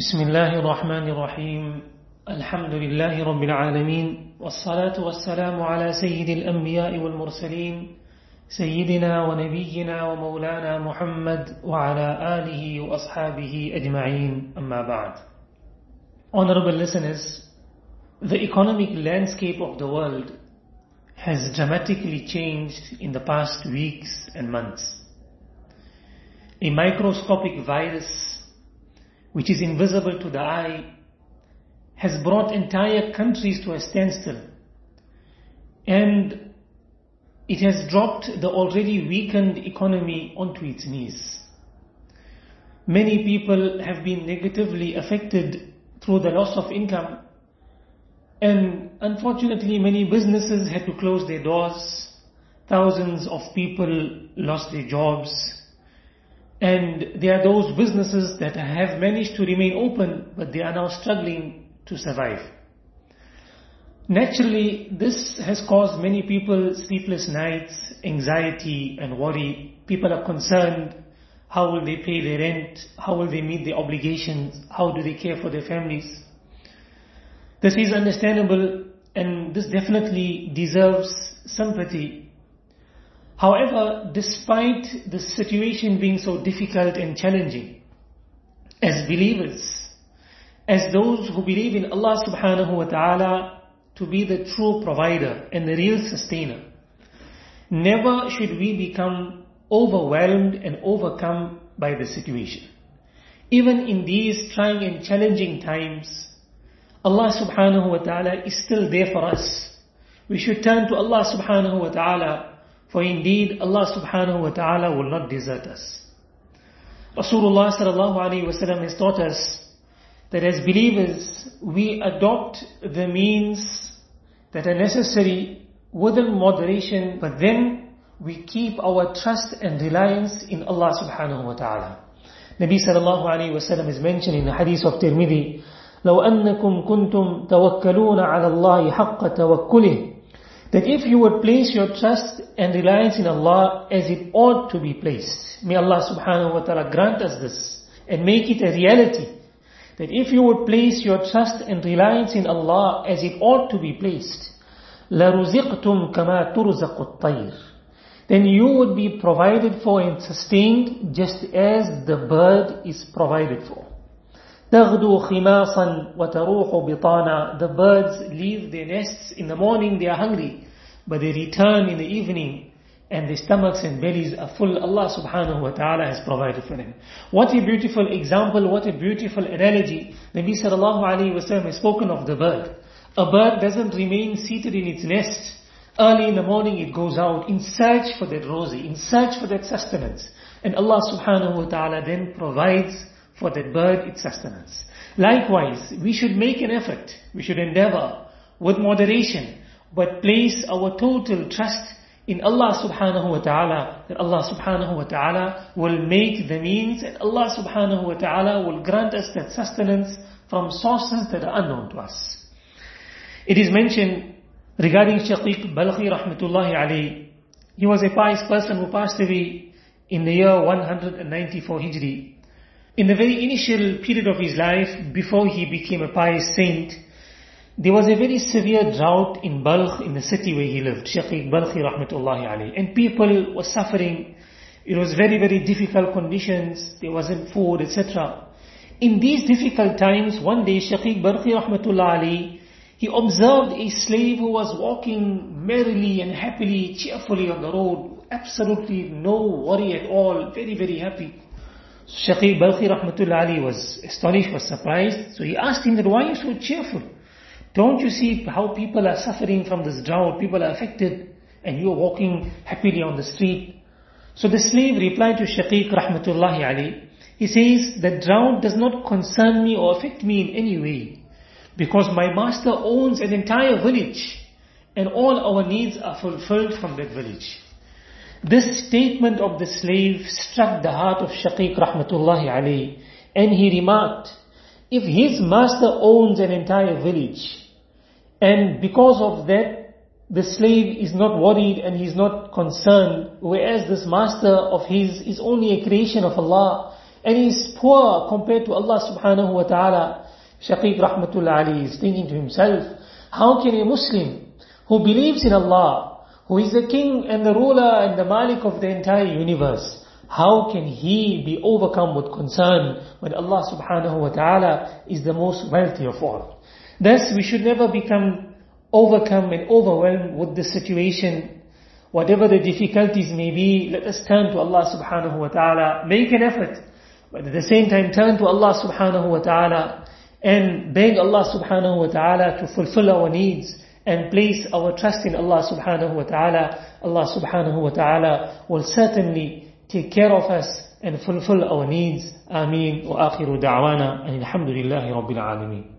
بسم الله الرحمن الرحيم. الحمد لله رب العالمين والصلاة والسلام على سيد الأنبياء والمرسلين سيدنا ونبينا ومولانا محمد وعلى آله وأصحابه أجمعين. أما بعد. Honorable listeners, the economic landscape of the world has dramatically changed in the past weeks and months. A microscopic virus which is invisible to the eye, has brought entire countries to a standstill. And it has dropped the already weakened economy onto its knees. Many people have been negatively affected through the loss of income. And unfortunately, many businesses had to close their doors. Thousands of people lost their jobs and there are those businesses that have managed to remain open, but they are now struggling to survive. Naturally, this has caused many people sleepless nights, anxiety and worry. People are concerned, how will they pay their rent? How will they meet their obligations? How do they care for their families? This is understandable and this definitely deserves sympathy However, despite the situation being so difficult and challenging, as believers, as those who believe in Allah subhanahu wa ta'ala to be the true provider and the real sustainer, never should we become overwhelmed and overcome by the situation. Even in these trying and challenging times, Allah subhanahu wa ta'ala is still there for us. We should turn to Allah subhanahu wa ta'ala for indeed, Allah subhanahu wa ta'ala will not desert us. Rasulullah sallallahu alayhi wa sallam has taught us that as believers, we adopt the means that are necessary within moderation, but then we keep our trust and reliance in Allah subhanahu wa ta'ala. Nabi sallallahu alayhi wa sallam is mentioned in the hadith of Tirmidhi, لو أنكم كنتم توكلون على الله حق توكله that if you would place your trust and reliance in Allah as it ought to be placed, may Allah subhanahu wa ta'ala grant us this and make it a reality. That if you would place your trust and reliance in Allah as it ought to be placed, لَرُزِقْتُمْ كَمَا تُرْزَقُ الطَّيْرِ Then you would be provided for and sustained just as the bird is provided for. تغدو خماصا وتروح بطانا The birds leave their nests in the morning, they are hungry, but they return in the evening and their stomachs and bellies are full. Allah subhanahu wa ta'ala has provided for them. What a beautiful example, what a beautiful analogy. Nabi sallallahu alayhi wa sallam has spoken of the bird. A bird doesn't remain seated in its nest. Early in the morning it goes out in search for that rosy, in search for that sustenance. And Allah subhanahu wa ta'ala then provides for that bird its sustenance. Likewise, we should make an effort, we should endeavor with moderation, but place our total trust in Allah subhanahu wa ta'ala, that Allah subhanahu wa ta'ala will make the means and Allah subhanahu wa ta'ala will grant us that sustenance from sources that are unknown to us. It is mentioned regarding Shaqiq Balkhi rahmatullahi alayhi, he was a pious person who passed away in the year 194 Hijri. In the very initial period of his life, before he became a pious saint, there was a very severe drought in Balkh, in the city where he lived, Shaqiq Balkhi rahmatullahi alayhi. And people were suffering. It was very, very difficult conditions. There wasn't food, etc. In these difficult times, one day Shaqiq Balkhi rahmatullahi alayhi, he observed a slave who was walking merrily and happily, cheerfully on the road. Absolutely no worry at all. Very, very happy. Shaqiq Balkhi rahmatullah alayh was astonished, was surprised. So he asked him that why are you so cheerful? Don't you see how people are suffering from this drought? People are affected and you are walking happily on the street. So the slave replied to Shaqiq rahmatullahi alayh. He says, the drought does not concern me or affect me in any way. Because my master owns an entire village and all our needs are fulfilled from that village. This statement of the slave struck the heart of Shaqiq rahmatullahi alayhi and he remarked, if his master owns an entire village and because of that the slave is not worried and he's not concerned whereas this master of his is only a creation of Allah and he's poor compared to Allah subhanahu wa ta'ala, Shaqiq rahmatullah alayh is thinking to himself, how can a Muslim who believes in Allah, who is the king and the ruler and the malik of the entire universe, how can he be overcome with concern when Allah subhanahu wa ta'ala is the most wealthy of all? Thus, we should never become overcome and overwhelmed with the situation. Whatever the difficulties may be, let us turn to Allah subhanahu wa ta'ala, make an effort, but at the same time turn to Allah subhanahu wa ta'ala and beg Allah subhanahu wa ta'ala to fulfill our needs and place our trust in Allah subhanahu wa ta'ala. Allah subhanahu wa ta'ala will certainly take care of us and fulfill our needs. Ameen wa akhiru da'wana and alhamdulillahi rabbil alameen.